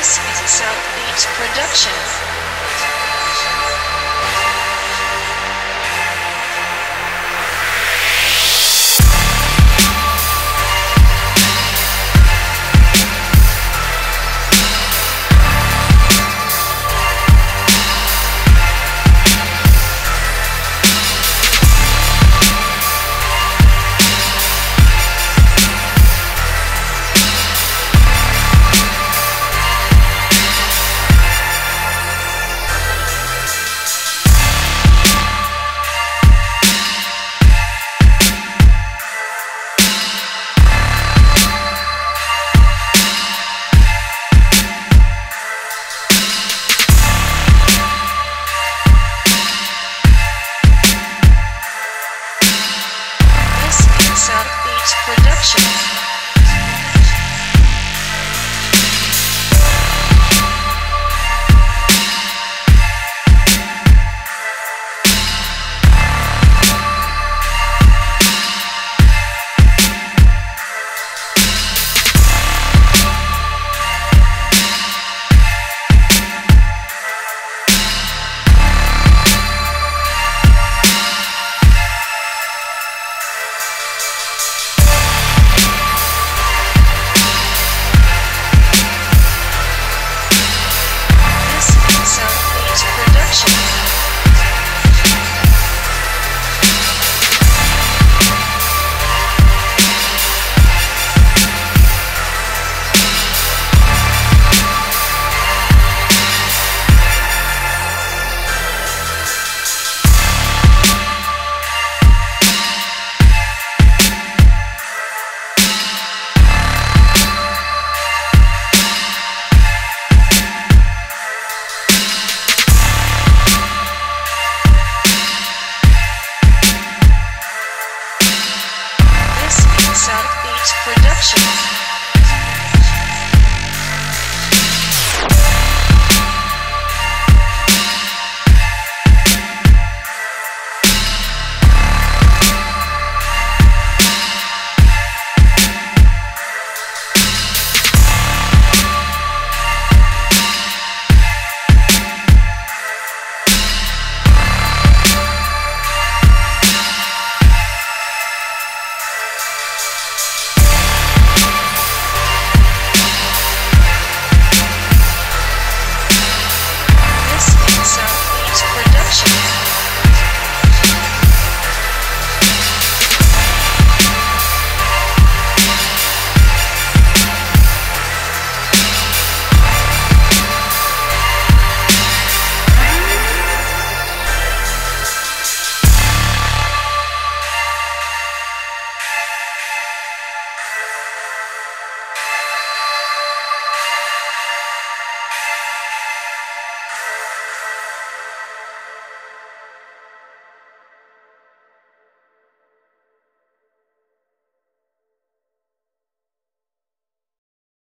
This is a South Beach production. picture. action.